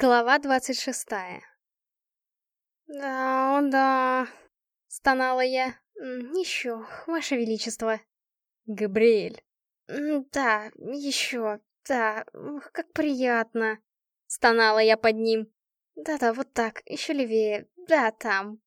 Глава двадцать шестая. «Да, о да», — стонала я. «Еще, ваше величество». «Габриэль». «Да, еще, да, как приятно», — стонала я под ним. «Да-да, вот так, еще левее, да, там».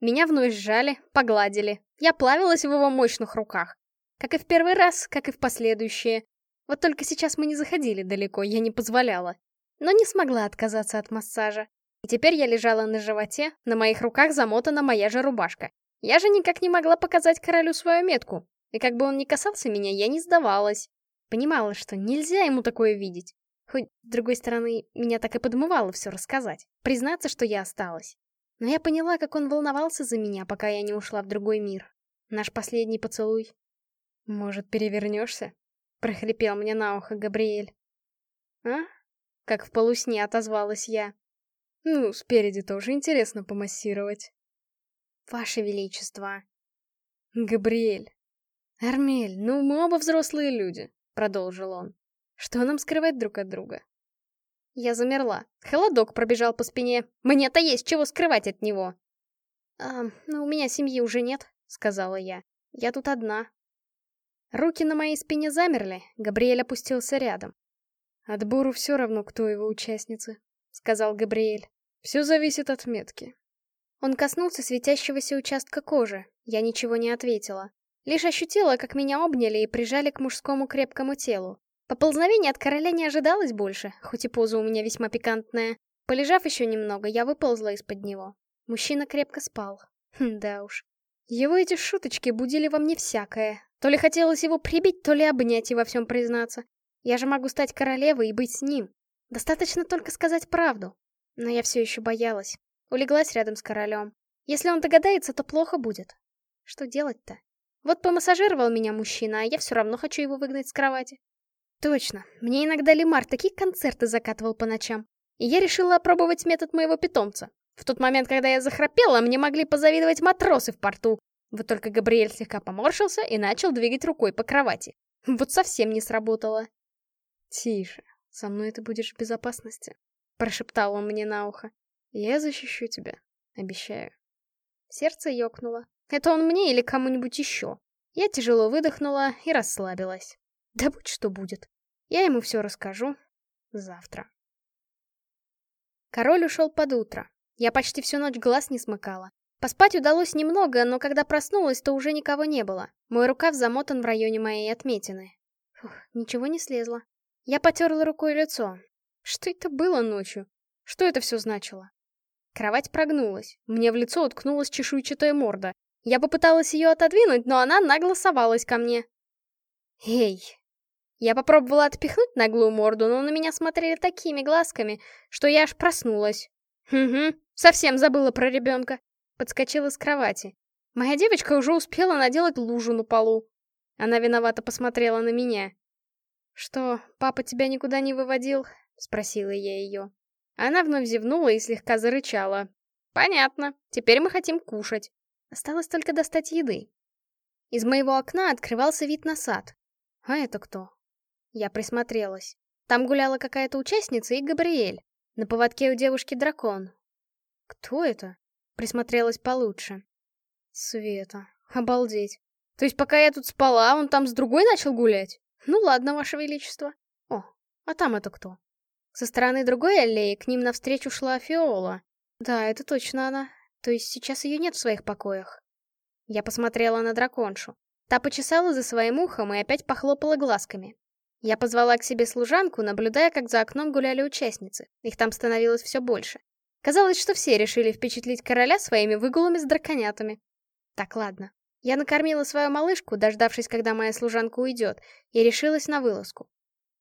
Меня вновь сжали, погладили. Я плавилась в его мощных руках. Как и в первый раз, как и в последующие. Вот только сейчас мы не заходили далеко, я не позволяла но не смогла отказаться от массажа. И теперь я лежала на животе, на моих руках замотана моя же рубашка. Я же никак не могла показать королю свою метку. И как бы он ни касался меня, я не сдавалась. Понимала, что нельзя ему такое видеть. Хоть, с другой стороны, меня так и подмывало все рассказать. Признаться, что я осталась. Но я поняла, как он волновался за меня, пока я не ушла в другой мир. Наш последний поцелуй. «Может, перевернешься?» — прохрипел мне на ухо Габриэль. «А? Как в полусне отозвалась я. Ну, спереди тоже интересно помассировать. Ваше Величество. Габриэль. Армель, ну мы оба взрослые люди, продолжил он. Что нам скрывать друг от друга? Я замерла. Холодок пробежал по спине. Мне-то есть чего скрывать от него. «А, ну у меня семьи уже нет», — сказала я. «Я тут одна». Руки на моей спине замерли, Габриэль опустился рядом. «Отбору все равно, кто его участницы», — сказал Габриэль. «Все зависит от метки». Он коснулся светящегося участка кожи. Я ничего не ответила. Лишь ощутила, как меня обняли и прижали к мужскому крепкому телу. Поползновения от короля не ожидалось больше, хоть и поза у меня весьма пикантная. Полежав еще немного, я выползла из-под него. Мужчина крепко спал. Хм, да уж. Его эти шуточки будили во мне всякое. То ли хотелось его прибить, то ли обнять и во всем признаться. Я же могу стать королевой и быть с ним. Достаточно только сказать правду. Но я все еще боялась. Улеглась рядом с королем. Если он догадается, то плохо будет. Что делать-то? Вот помассажировал меня мужчина, а я все равно хочу его выгнать с кровати. Точно, мне иногда Лимар такие концерты закатывал по ночам. И я решила опробовать метод моего питомца. В тот момент, когда я захрапела, мне могли позавидовать матросы в порту. Вот только Габриэль слегка поморщился и начал двигать рукой по кровати. Вот совсем не сработало. «Тише, со мной ты будешь в безопасности», — прошептал он мне на ухо. «Я защищу тебя, обещаю». Сердце ёкнуло. Это он мне или кому-нибудь еще? Я тяжело выдохнула и расслабилась. Да будь что будет. Я ему все расскажу завтра. Король ушел под утро. Я почти всю ночь глаз не смыкала. Поспать удалось немного, но когда проснулась, то уже никого не было. Мой рукав замотан в районе моей отметины. Фух, ничего не слезло. Я потерла рукой лицо. Что это было ночью? Что это все значило? Кровать прогнулась. Мне в лицо уткнулась чешуйчатая морда. Я попыталась ее отодвинуть, но она нагло совалась ко мне. «Эй!» Я попробовала отпихнуть наглую морду, но на меня смотрели такими глазками, что я аж проснулась. «Угу, совсем забыла про ребенка». Подскочила с кровати. Моя девочка уже успела наделать лужу на полу. Она виновато посмотрела на меня. «Что, папа тебя никуда не выводил?» — спросила я ее. Она вновь зевнула и слегка зарычала. «Понятно. Теперь мы хотим кушать. Осталось только достать еды». Из моего окна открывался вид на сад. «А это кто?» Я присмотрелась. Там гуляла какая-то участница и Габриэль. На поводке у девушки дракон. «Кто это?» Присмотрелась получше. Света. Обалдеть. То есть пока я тут спала, он там с другой начал гулять? Ну ладно, ваше величество. О, а там это кто? Со стороны другой аллеи к ним навстречу шла Фиола. Да, это точно она. То есть сейчас ее нет в своих покоях. Я посмотрела на драконшу. Та почесала за своим ухом и опять похлопала глазками. Я позвала к себе служанку, наблюдая, как за окном гуляли участницы. Их там становилось все больше. Казалось, что все решили впечатлить короля своими выгулами с драконятами. Так, ладно. Я накормила свою малышку, дождавшись, когда моя служанка уйдет, и решилась на вылазку.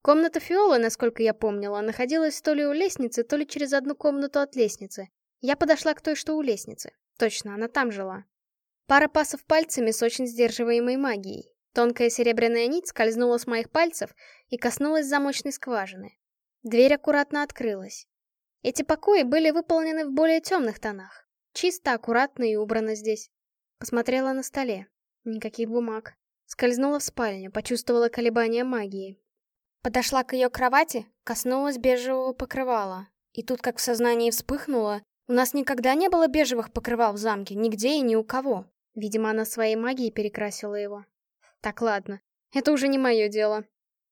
Комната Фиолы, насколько я помнила, находилась то ли у лестницы, то ли через одну комнату от лестницы. Я подошла к той, что у лестницы. Точно, она там жила. Пара пасов пальцами с очень сдерживаемой магией. Тонкая серебряная нить скользнула с моих пальцев и коснулась замочной скважины. Дверь аккуратно открылась. Эти покои были выполнены в более темных тонах. Чисто, аккуратно и убрано здесь. Посмотрела на столе. Никаких бумаг. Скользнула в спальню, почувствовала колебания магии. Подошла к ее кровати, коснулась бежевого покрывала. И тут как в сознании вспыхнуло, у нас никогда не было бежевых покрывал в замке, нигде и ни у кого. Видимо, она своей магией перекрасила его. Так, ладно. Это уже не мое дело.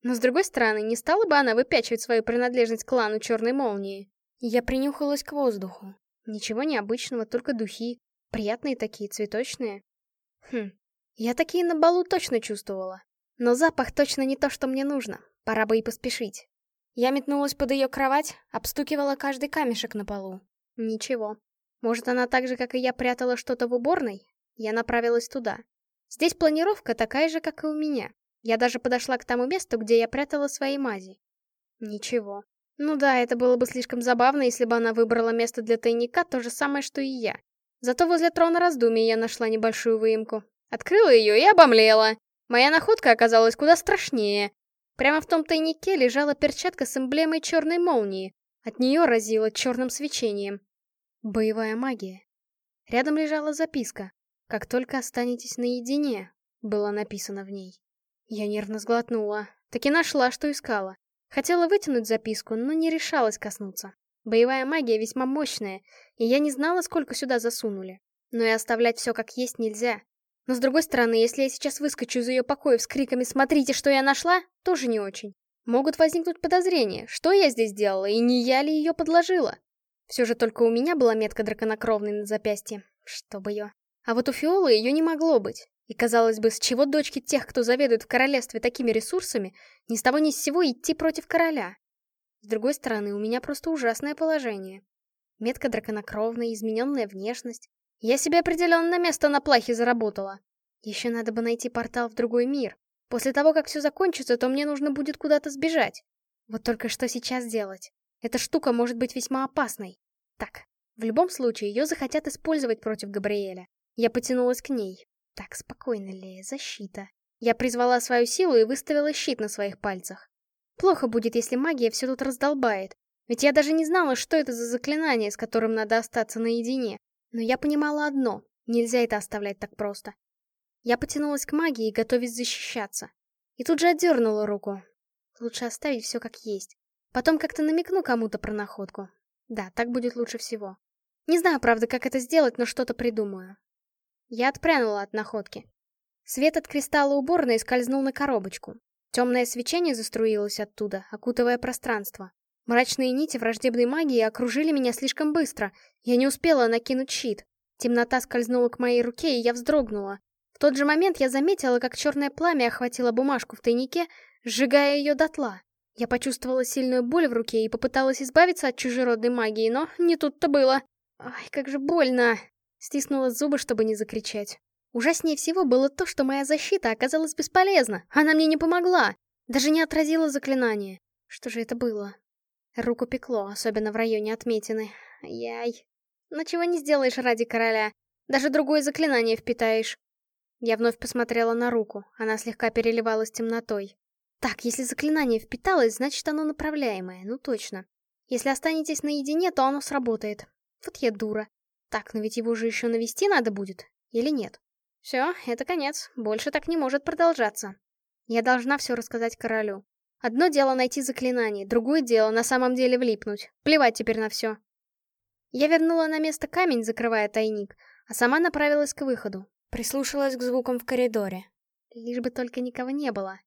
Но с другой стороны, не стала бы она выпячивать свою принадлежность к клану Черной Молнии. Я принюхалась к воздуху. Ничего необычного, только духи. Приятные такие, цветочные. Хм, я такие на балу точно чувствовала. Но запах точно не то, что мне нужно. Пора бы и поспешить. Я метнулась под ее кровать, обстукивала каждый камешек на полу. Ничего. Может, она так же, как и я, прятала что-то в уборной? Я направилась туда. Здесь планировка такая же, как и у меня. Я даже подошла к тому месту, где я прятала свои мази. Ничего. Ну да, это было бы слишком забавно, если бы она выбрала место для тайника, то же самое, что и я. Зато возле трона раздумий я нашла небольшую выемку. Открыла ее и обомлела. Моя находка оказалась куда страшнее. Прямо в том тайнике лежала перчатка с эмблемой черной молнии. От нее разило черным свечением. Боевая магия. Рядом лежала записка. «Как только останетесь наедине», было написано в ней. Я нервно сглотнула. Таки нашла, что искала. Хотела вытянуть записку, но не решалась коснуться. Боевая магия весьма мощная, и я не знала, сколько сюда засунули. Но и оставлять все как есть нельзя. Но с другой стороны, если я сейчас выскочу из ее покоя с криками «Смотрите, что я нашла!», тоже не очень. Могут возникнуть подозрения, что я здесь делала, и не я ли ее подложила. Все же только у меня была метка драконокровной на запястье. Чтобы ее. А вот у Фиолы ее не могло быть. И казалось бы, с чего дочки тех, кто заведует в королевстве такими ресурсами, ни с того ни с сего идти против короля? С другой стороны, у меня просто ужасное положение. Метка драконокровная, измененная внешность. Я себе определенно место на плахе заработала. Еще надо бы найти портал в другой мир. После того, как все закончится, то мне нужно будет куда-то сбежать. Вот только что сейчас делать? Эта штука может быть весьма опасной. Так, в любом случае, ее захотят использовать против Габриэля. Я потянулась к ней. Так, спокойно, Лея, защита. Я призвала свою силу и выставила щит на своих пальцах. Плохо будет, если магия все тут раздолбает. Ведь я даже не знала, что это за заклинание, с которым надо остаться наедине. Но я понимала одно — нельзя это оставлять так просто. Я потянулась к магии, готовясь защищаться. И тут же отдернула руку. Лучше оставить все как есть. Потом как-то намекну кому-то про находку. Да, так будет лучше всего. Не знаю, правда, как это сделать, но что-то придумаю. Я отпрянула от находки. Свет от кристалла уборной скользнул на коробочку. Темное свечение заструилось оттуда, окутывая пространство. Мрачные нити враждебной магии окружили меня слишком быстро. Я не успела накинуть щит. Темнота скользнула к моей руке, и я вздрогнула. В тот же момент я заметила, как черное пламя охватило бумажку в тайнике, сжигая ее дотла. Я почувствовала сильную боль в руке и попыталась избавиться от чужеродной магии, но не тут-то было. Ай, как же больно! Стиснула зубы, чтобы не закричать. Ужаснее всего было то, что моя защита оказалась бесполезна. Она мне не помогла. Даже не отразила заклинание. Что же это было? Руку пекло, особенно в районе отметины. Яй. Но чего не сделаешь ради короля. Даже другое заклинание впитаешь. Я вновь посмотрела на руку, она слегка переливалась темнотой. Так, если заклинание впиталось, значит оно направляемое, ну точно. Если останетесь наедине, то оно сработает. Вот я дура. Так, но ведь его же еще навести надо будет, или нет? Все, это конец, больше так не может продолжаться. Я должна все рассказать королю. Одно дело найти заклинание, другое дело на самом деле влипнуть. Плевать теперь на все. Я вернула на место камень, закрывая тайник, а сама направилась к выходу. Прислушалась к звукам в коридоре. Лишь бы только никого не было.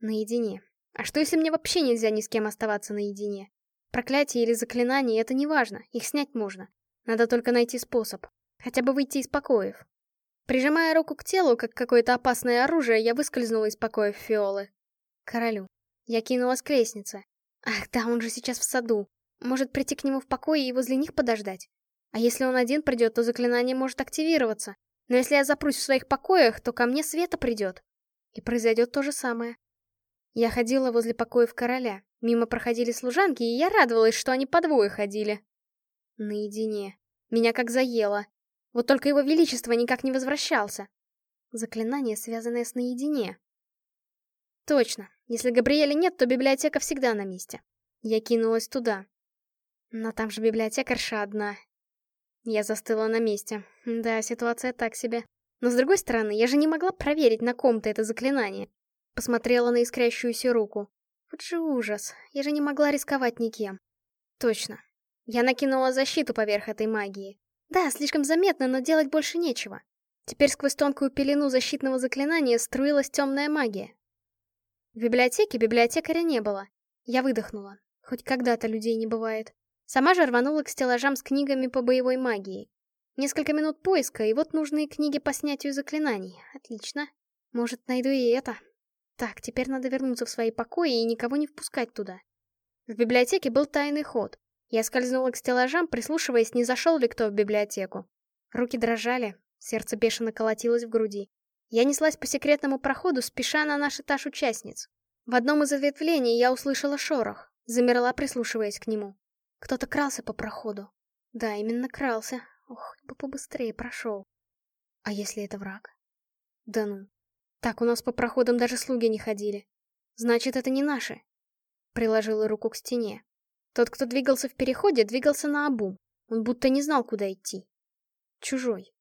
Наедине. А что если мне вообще нельзя ни с кем оставаться наедине? Проклятие или заклинание — это не важно, их снять можно. Надо только найти способ. Хотя бы выйти из покоев. Прижимая руку к телу, как какое-то опасное оружие, я выскользнула из покоев Фиолы. Королю. Я кинулась к лестнице. Ах, да, он же сейчас в саду. Может прийти к нему в покое и возле них подождать? А если он один придет, то заклинание может активироваться. Но если я запрусь в своих покоях, то ко мне Света придет. И произойдет то же самое. Я ходила возле покоев короля. Мимо проходили служанки, и я радовалась, что они по двое ходили. Наедине. Меня как заело. Вот только его величество никак не возвращался. Заклинание, связанное с наедине. Точно. Если Габриэля нет, то библиотека всегда на месте. Я кинулась туда. Но там же библиотекарша одна. Я застыла на месте. Да, ситуация так себе. Но с другой стороны, я же не могла проверить на ком-то это заклинание. Посмотрела на искрящуюся руку. Вот же ужас. Я же не могла рисковать никем. Точно. Я накинула защиту поверх этой магии. Да, слишком заметно, но делать больше нечего. Теперь сквозь тонкую пелену защитного заклинания струилась темная магия. В библиотеке библиотекаря не было. Я выдохнула. Хоть когда-то людей не бывает. Сама же рванула к стеллажам с книгами по боевой магии. Несколько минут поиска, и вот нужные книги по снятию заклинаний. Отлично. Может, найду и это. Так, теперь надо вернуться в свои покои и никого не впускать туда. В библиотеке был тайный ход. Я скользнула к стеллажам, прислушиваясь, не зашел ли кто в библиотеку. Руки дрожали, сердце бешено колотилось в груди. Я неслась по секретному проходу, спеша на наш этаж участниц. В одном из ответвлений я услышала шорох, замерла, прислушиваясь к нему. Кто-то крался по проходу. Да, именно крался. Ох, бы побыстрее прошел. А если это враг? Да ну. Так, у нас по проходам даже слуги не ходили. Значит, это не наши. Приложила руку к стене. Тот, кто двигался в переходе, двигался на обум. Он будто не знал, куда идти. Чужой.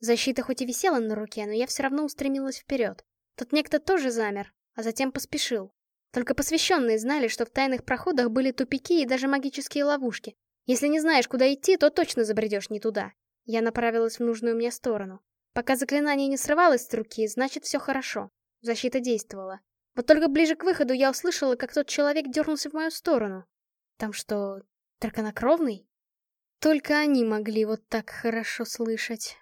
Защита хоть и висела на руке, но я все равно устремилась вперед. Тот некто тоже замер, а затем поспешил. Только посвященные знали, что в тайных проходах были тупики и даже магические ловушки. Если не знаешь, куда идти, то точно забредешь не туда. Я направилась в нужную мне сторону. Пока заклинание не срывалось с руки, значит все хорошо. Защита действовала. Вот только ближе к выходу я услышала, как тот человек дернулся в мою сторону. Там что, драконокровный? Только они могли вот так хорошо слышать.